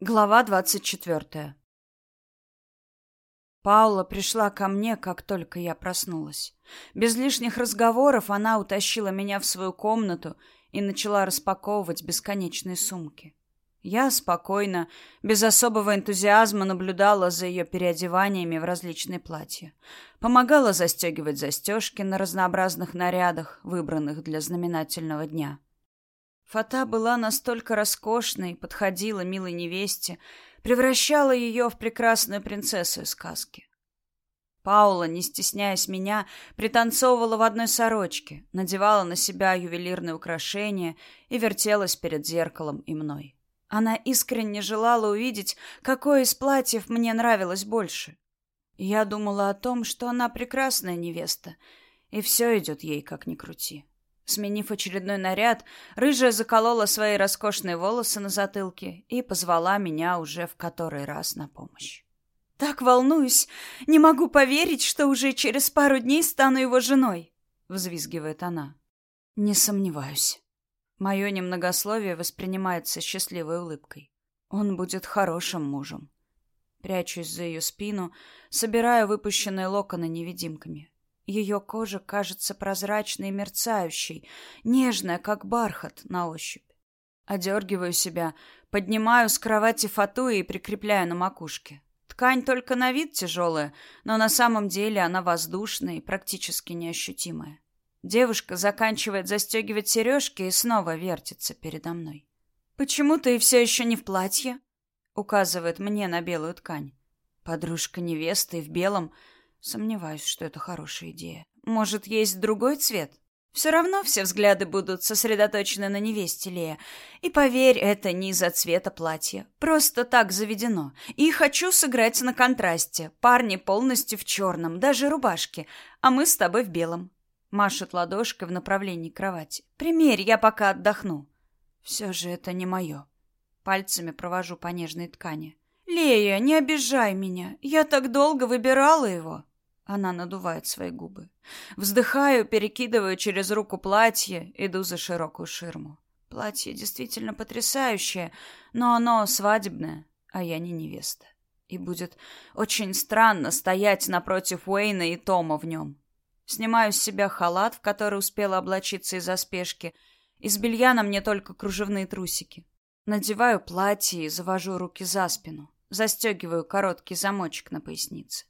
Глава двадцать четвертая. Паула пришла ко мне, как только я проснулась. Без лишних разговоров она утащила меня в свою комнату и начала распаковывать бесконечные сумки. Я спокойно, без особого энтузиазма наблюдала за ее переодеваниями в различные платья. Помогала застегивать застежки на разнообразных нарядах, выбранных для знаменательного дня. Фата была настолько роскошной, подходила милой невесте, превращала ее в прекрасную принцессу из сказки. Паула, не стесняясь меня, пританцовывала в одной сорочке, надевала на себя ювелирные украшения и вертелась перед зеркалом и мной. Она искренне желала увидеть, какое из платьев мне нравилось больше. Я думала о том, что она прекрасная невеста, и все идет ей как ни крути. Сменив очередной наряд, рыжая заколола свои роскошные волосы на затылке и позвала меня уже в который раз на помощь. «Так волнуюсь! Не могу поверить, что уже через пару дней стану его женой!» — взвизгивает она. «Не сомневаюсь». Мое немногословие воспринимается счастливой улыбкой. Он будет хорошим мужем. Прячусь за ее спину, собирая выпущенные локоны невидимками. Ее кожа кажется прозрачной и мерцающей, нежная, как бархат на ощупь. Одергиваю себя, поднимаю с кровати фату и прикрепляю на макушке. Ткань только на вид тяжелая, но на самом деле она воздушная и практически неощутимая. Девушка заканчивает застегивать сережки и снова вертится передо мной. «Почему ты все еще не в платье?» указывает мне на белую ткань. Подружка невесты в белом – Сомневаюсь, что это хорошая идея. Может, есть другой цвет? Все равно все взгляды будут сосредоточены на невесте Лея. И поверь, это не из-за цвета платья. Просто так заведено. И хочу сыграть на контрасте. Парни полностью в черном, даже рубашки, а мы с тобой в белом. Машет ладошкой в направлении кровати. Примерь, я пока отдохну. Все же это не мое. Пальцами провожу по нежной ткани. Лея, не обижай меня. Я так долго выбирала его. Она надувает свои губы. Вздыхаю, перекидываю через руку платье, иду за широкую ширму. Платье действительно потрясающее, но оно свадебное, а я не невеста. И будет очень странно стоять напротив Уэйна и Тома в нем. Снимаю с себя халат, в который успела облачиться из-за спешки. Из белья на мне только кружевные трусики. Надеваю платье и завожу руки за спину. Застегиваю короткий замочек на пояснице.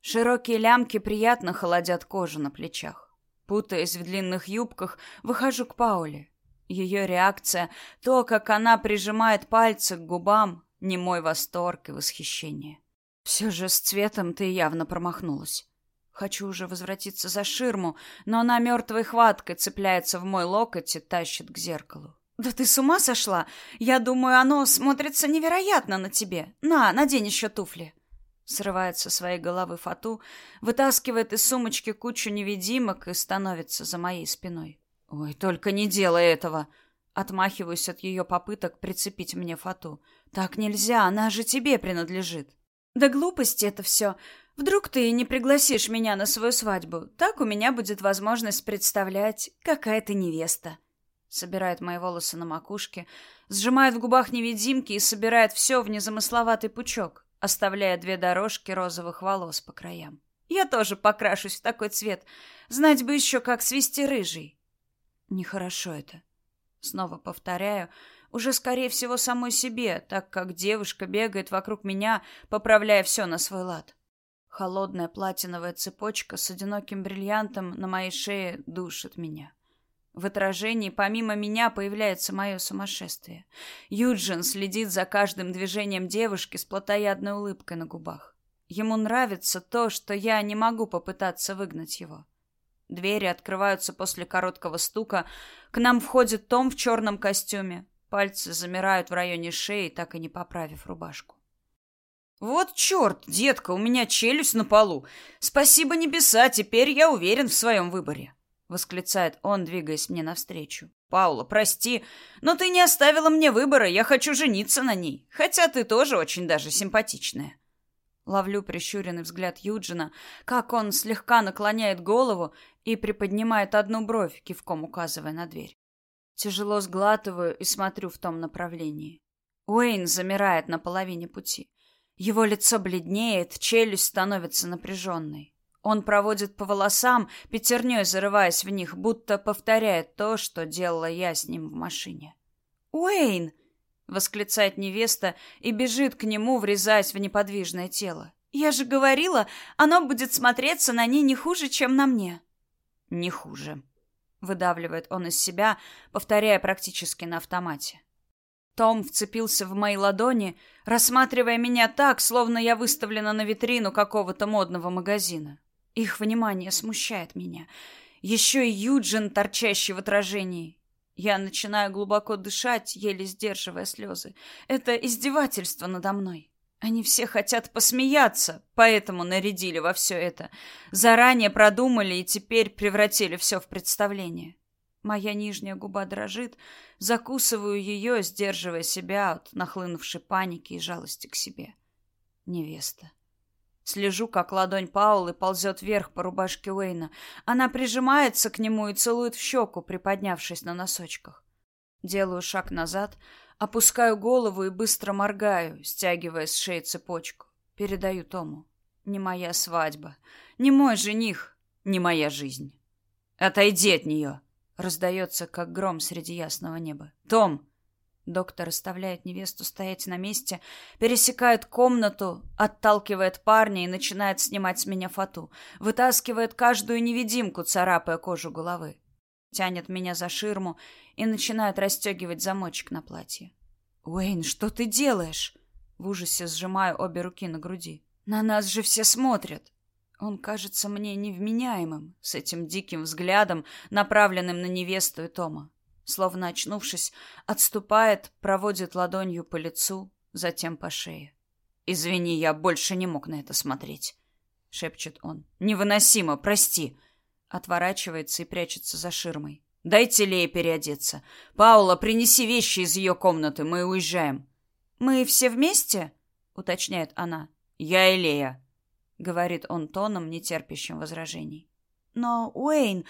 Широкие лямки приятно холодят кожу на плечах. Путаясь в длинных юбках, выхожу к Пауле. Ее реакция, то, как она прижимает пальцы к губам, не мой восторг и восхищение. Все же с цветом ты явно промахнулась. Хочу уже возвратиться за ширму, но она мертвой хваткой цепляется в мой локоть и тащит к зеркалу. «Да ты с ума сошла? Я думаю, оно смотрится невероятно на тебе. На, надень еще туфли». Срывает со своей головы фату, вытаскивает из сумочки кучу невидимок и становится за моей спиной. «Ой, только не делай этого!» Отмахиваюсь от ее попыток прицепить мне фату. «Так нельзя, она же тебе принадлежит». «Да глупости это все. Вдруг ты не пригласишь меня на свою свадьбу. Так у меня будет возможность представлять, какая ты невеста». Собирает мои волосы на макушке, сжимает в губах невидимки и собирает все в незамысловатый пучок оставляя две дорожки розовых волос по краям. Я тоже покрашусь в такой цвет. Знать бы еще, как свести рыжий. Нехорошо это. Снова повторяю, уже, скорее всего, самой себе, так как девушка бегает вокруг меня, поправляя все на свой лад. Холодная платиновая цепочка с одиноким бриллиантом на моей шее душит меня. В отражении помимо меня появляется мое сумасшествие. Юджин следит за каждым движением девушки с плотоядной улыбкой на губах. Ему нравится то, что я не могу попытаться выгнать его. Двери открываются после короткого стука. К нам входит Том в черном костюме. Пальцы замирают в районе шеи, так и не поправив рубашку. «Вот черт, детка, у меня челюсть на полу. Спасибо небеса, теперь я уверен в своем выборе». — восклицает он, двигаясь мне навстречу. «Паула, прости, но ты не оставила мне выбора, я хочу жениться на ней, хотя ты тоже очень даже симпатичная». Ловлю прищуренный взгляд Юджина, как он слегка наклоняет голову и приподнимает одну бровь, кивком указывая на дверь. Тяжело сглатываю и смотрю в том направлении. Уэйн замирает на половине пути. Его лицо бледнеет, челюсть становится напряженной. Он проводит по волосам, пятерней зарываясь в них, будто повторяет то, что делала я с ним в машине. «Уэйн!» — восклицает невеста и бежит к нему, врезаясь в неподвижное тело. «Я же говорила, оно будет смотреться на ней не хуже, чем на мне». «Не хуже», — выдавливает он из себя, повторяя практически на автомате. Том вцепился в мои ладони, рассматривая меня так, словно я выставлена на витрину какого-то модного магазина. Их внимание смущает меня. Еще и Юджин, торчащий в отражении. Я начинаю глубоко дышать, еле сдерживая слезы. Это издевательство надо мной. Они все хотят посмеяться, поэтому нарядили во все это. Заранее продумали и теперь превратили все в представление. Моя нижняя губа дрожит, закусываю ее, сдерживая себя от нахлынувшей паники и жалости к себе. Невеста. Слежу, как ладонь Паулы ползет вверх по рубашке Уэйна. Она прижимается к нему и целует в щеку, приподнявшись на носочках. Делаю шаг назад, опускаю голову и быстро моргаю, стягивая с шеи цепочку. Передаю Тому. Не моя свадьба, не мой жених, не моя жизнь. Отойди от нее, раздается, как гром среди ясного неба. Том, Доктор оставляет невесту стоять на месте, пересекает комнату, отталкивает парня и начинает снимать с меня фату. Вытаскивает каждую невидимку, царапая кожу головы. Тянет меня за ширму и начинает расстегивать замочек на платье. «Уэйн, что ты делаешь?» В ужасе сжимаю обе руки на груди. «На нас же все смотрят!» Он кажется мне невменяемым, с этим диким взглядом, направленным на невесту и Тома словно очнувшись, отступает, проводит ладонью по лицу, затем по шее. «Извини, я больше не мог на это смотреть», — шепчет он. «Невыносимо, прости». Отворачивается и прячется за ширмой. «Дайте Лее переодеться. Паула, принеси вещи из ее комнаты, мы уезжаем». «Мы все вместе?» — уточняет она. «Я и Лея», — говорит он тоном, нетерпящим возражений. «Но, Уэйн,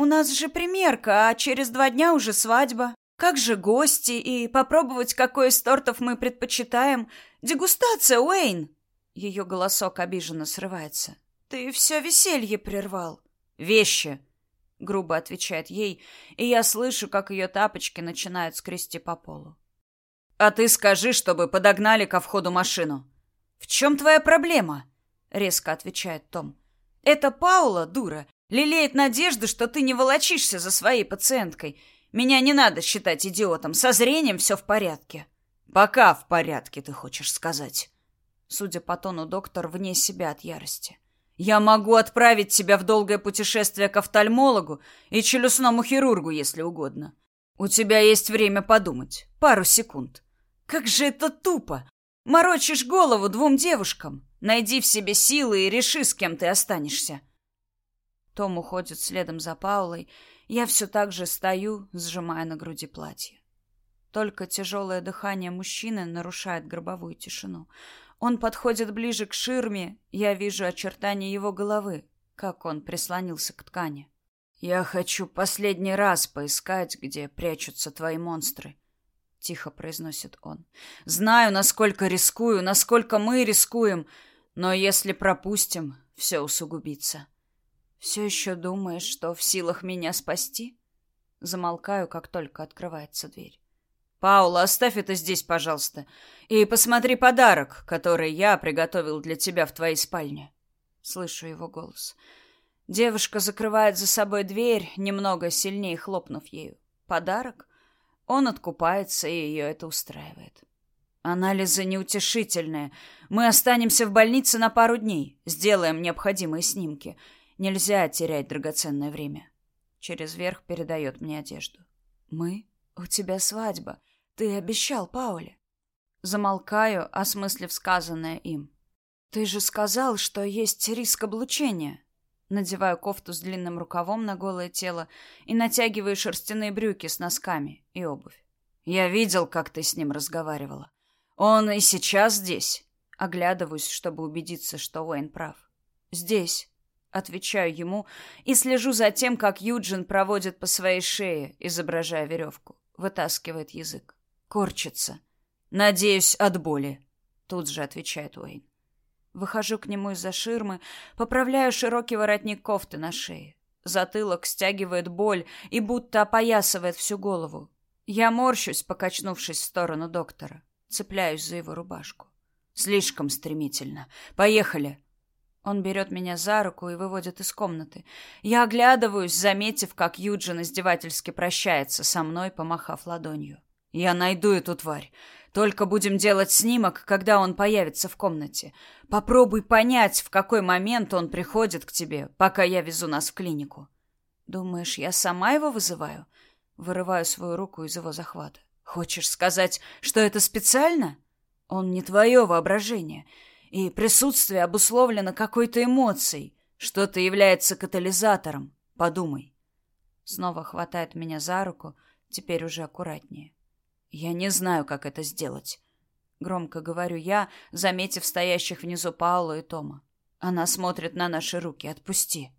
у нас же примерка, а через два дня уже свадьба. Как же гости и попробовать, какой из тортов мы предпочитаем? Дегустация, Уэйн!» Ее голосок обиженно срывается. «Ты все веселье прервал». «Вещи!» — грубо отвечает ей, и я слышу, как ее тапочки начинают скрести по полу. «А ты скажи, чтобы подогнали ко входу машину». «В чем твоя проблема?» — резко отвечает Том. «Это Паула, дура, Лелеет надежду, что ты не волочишься за своей пациенткой. Меня не надо считать идиотом. Со зрением все в порядке. Пока в порядке, ты хочешь сказать. Судя по тону, доктор вне себя от ярости. Я могу отправить тебя в долгое путешествие к офтальмологу и челюстному хирургу, если угодно. У тебя есть время подумать. Пару секунд. Как же это тупо! Морочишь голову двум девушкам. Найди в себе силы и реши, с кем ты останешься. Том уходит следом за Паулой. Я все так же стою, сжимая на груди платье. Только тяжелое дыхание мужчины нарушает гробовую тишину. Он подходит ближе к ширме, я вижу очертания его головы, как он прислонился к ткани. «Я хочу последний раз поискать, где прячутся твои монстры», — тихо произносит он. «Знаю, насколько рискую, насколько мы рискуем, но если пропустим, все усугубится». Все еще думаешь, что в силах меня спасти? Замолкаю, как только открывается дверь. Паула, оставь это здесь, пожалуйста, и посмотри подарок, который я приготовил для тебя в твоей спальне. Слышу его голос. Девушка закрывает за собой дверь, немного сильнее хлопнув ею. Подарок? Он откупается, и ее это устраивает. Анализы неутешительные. Мы останемся в больнице на пару дней. Сделаем необходимые снимки. Нельзя терять драгоценное время. Через верх передает мне одежду. Мы? У тебя свадьба. Ты обещал Пауле. Замолкаю, осмыслив сказанное им. Ты же сказал, что есть риск облучения. Надеваю кофту с длинным рукавом на голое тело и натягиваю шерстяные брюки с носками и обувь. Я видел, как ты с ним разговаривала. Он и сейчас здесь. Оглядываюсь, чтобы убедиться, что Уэйн прав. Здесь. Отвечаю ему и слежу за тем, как Юджин проводит по своей шее, изображая веревку. Вытаскивает язык. Корчится. Надеюсь, от боли. Тут же отвечает Уэйн. Выхожу к нему из-за ширмы, поправляю широкий воротник кофты на шее. Затылок стягивает боль и будто опоясывает всю голову. Я морщусь, покачнувшись в сторону доктора. Цепляюсь за его рубашку. Слишком стремительно. Поехали. Он берет меня за руку и выводит из комнаты. Я оглядываюсь, заметив, как Юджин издевательски прощается со мной, помахав ладонью. Я найду эту тварь. Только будем делать снимок, когда он появится в комнате. Попробуй понять, в какой момент он приходит к тебе, пока я везу нас в клинику. Думаешь, я сама его вызываю? Вырываю свою руку из его захвата. Хочешь сказать, что это специально? Он не твое воображение, и присутствие обусловлено какой-то эмоцией. Что-то является катализатором. Подумай. Снова хватает меня за руку, теперь уже аккуратнее. Я не знаю, как это сделать. Громко говорю я, заметив стоящих внизу Паулу и Тома. Она смотрит на наши руки. Отпусти.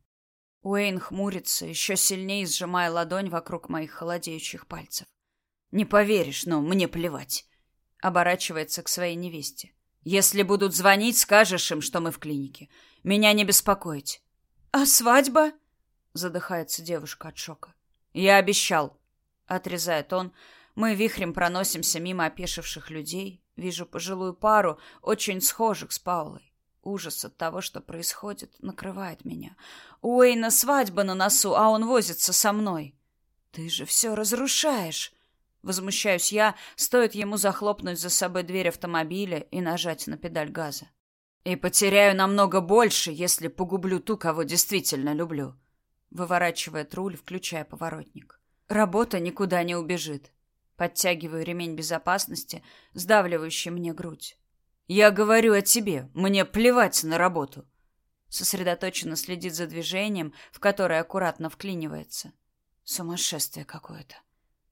Уэйн хмурится, еще сильнее сжимая ладонь вокруг моих холодеющих пальцев. Не поверишь, но мне плевать. Оборачивается к своей невесте. Если будут звонить, скажешь им, что мы в клинике. Меня не беспокоить. А свадьба? Задыхается девушка от шока. Я обещал. Отрезает он, мы вихрем проносимся мимо опешивших людей. Вижу пожилую пару, очень схожих с Паулой. Ужас от того, что происходит, накрывает меня. У Уэйна свадьба на носу, а он возится со мной. Ты же все разрушаешь. Возмущаюсь я, стоит ему захлопнуть за собой дверь автомобиля и нажать на педаль газа. И потеряю намного больше, если погублю ту, кого действительно люблю. Выворачивает руль, включая поворотник. Работа никуда не убежит. Подтягиваю ремень безопасности, сдавливающий мне грудь. Я говорю о тебе. Мне плевать на работу. Сосредоточенно следит за движением, в которое аккуратно вклинивается. Сумасшествие какое-то.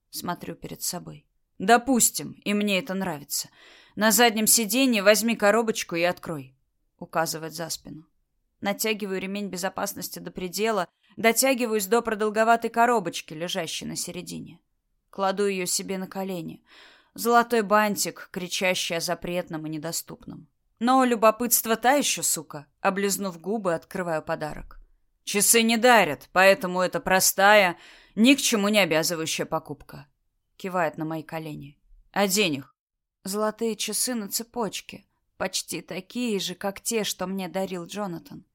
Смотрю перед собой. Допустим, и мне это нравится. На заднем сиденье возьми коробочку и открой. Указывает за спину. Натягиваю ремень безопасности до предела, дотягиваюсь до продолговатой коробочки, лежащей на середине. Кладу ее себе на колени. Золотой бантик, кричащий о запретном и недоступном. Но любопытство та еще, сука. Облизнув губы, открываю подарок. Часы не дарят, поэтому это простая, ни к чему не обязывающая покупка. Кивает на мои колени. А денег? Золотые часы на цепочке. Почти такие же, как те, что мне дарил Джонатан.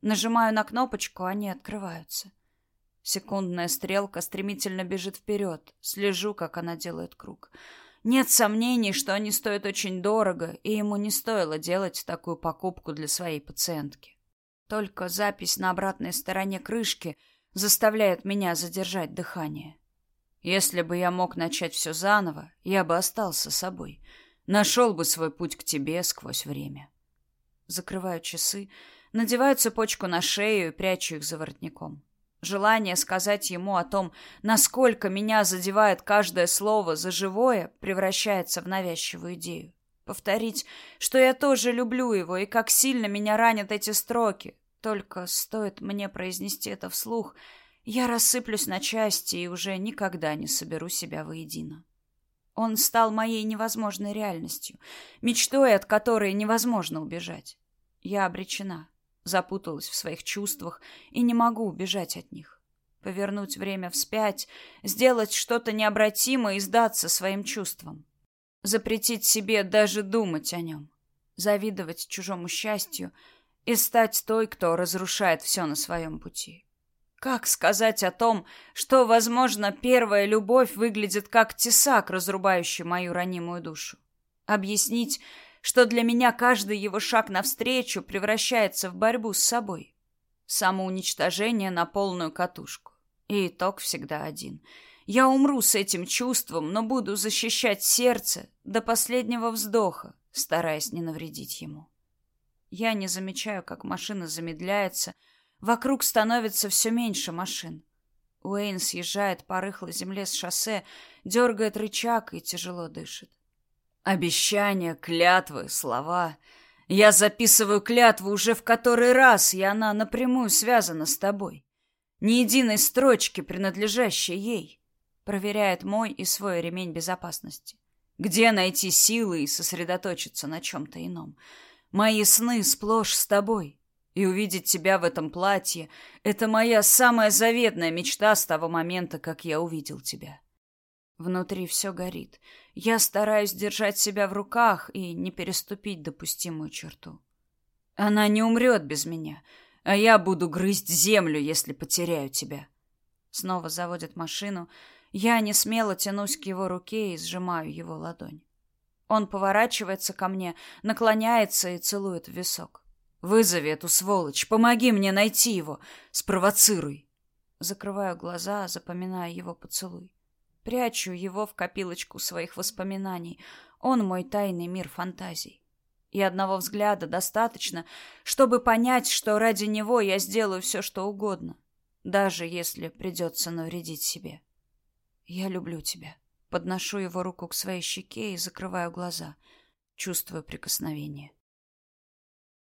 Нажимаю на кнопочку, они открываются. Секундная стрелка стремительно бежит вперед. Слежу, как она делает круг. Нет сомнений, что они стоят очень дорого, и ему не стоило делать такую покупку для своей пациентки. Только запись на обратной стороне крышки заставляет меня задержать дыхание. Если бы я мог начать все заново, я бы остался собой. Нашел бы свой путь к тебе сквозь время. Закрываю часы, надеваю цепочку на шею и прячу их за воротником. Желание сказать ему о том, насколько меня задевает каждое слово за живое, превращается в навязчивую идею. Повторить, что я тоже люблю его и как сильно меня ранят эти строки. Только стоит мне произнести это вслух, я рассыплюсь на части и уже никогда не соберу себя воедино. Он стал моей невозможной реальностью, мечтой, от которой невозможно убежать. Я обречена запуталась в своих чувствах и не могу убежать от них. Повернуть время вспять, сделать что-то необратимое и сдаться своим чувствам. Запретить себе даже думать о нем. Завидовать чужому счастью и стать той, кто разрушает все на своем пути. Как сказать о том, что, возможно, первая любовь выглядит как тесак, разрубающий мою ранимую душу? Объяснить, что для меня каждый его шаг навстречу превращается в борьбу с собой. Самоуничтожение на полную катушку. И итог всегда один. Я умру с этим чувством, но буду защищать сердце до последнего вздоха, стараясь не навредить ему. Я не замечаю, как машина замедляется, вокруг становится все меньше машин. Уэйн съезжает по рыхлой земле с шоссе, дергает рычаг и тяжело дышит. Обещания, клятвы, слова. Я записываю клятву уже в который раз, и она напрямую связана с тобой. Ни единой строчки, принадлежащей ей. Проверяет мой и свой ремень безопасности. Где найти силы и сосредоточиться на чем-то ином? Мои сны сплошь с тобой. И увидеть тебя в этом платье — это моя самая заветная мечта с того момента, как я увидел тебя. Внутри все горит. Я стараюсь держать себя в руках и не переступить допустимую черту. Она не умрет без меня, а я буду грызть землю, если потеряю тебя. Снова заводит машину. Я не смело тянусь к его руке и сжимаю его ладонь. Он поворачивается ко мне, наклоняется и целует в висок. Вызови эту сволочь, помоги мне найти его, спровоцируй. Закрываю глаза, запоминая его поцелуй. Прячу его в копилочку своих воспоминаний. Он мой тайный мир фантазий. И одного взгляда достаточно, чтобы понять, что ради него я сделаю все, что угодно, даже если придется навредить себе. Я люблю тебя. Подношу его руку к своей щеке и закрываю глаза, чувствуя прикосновение.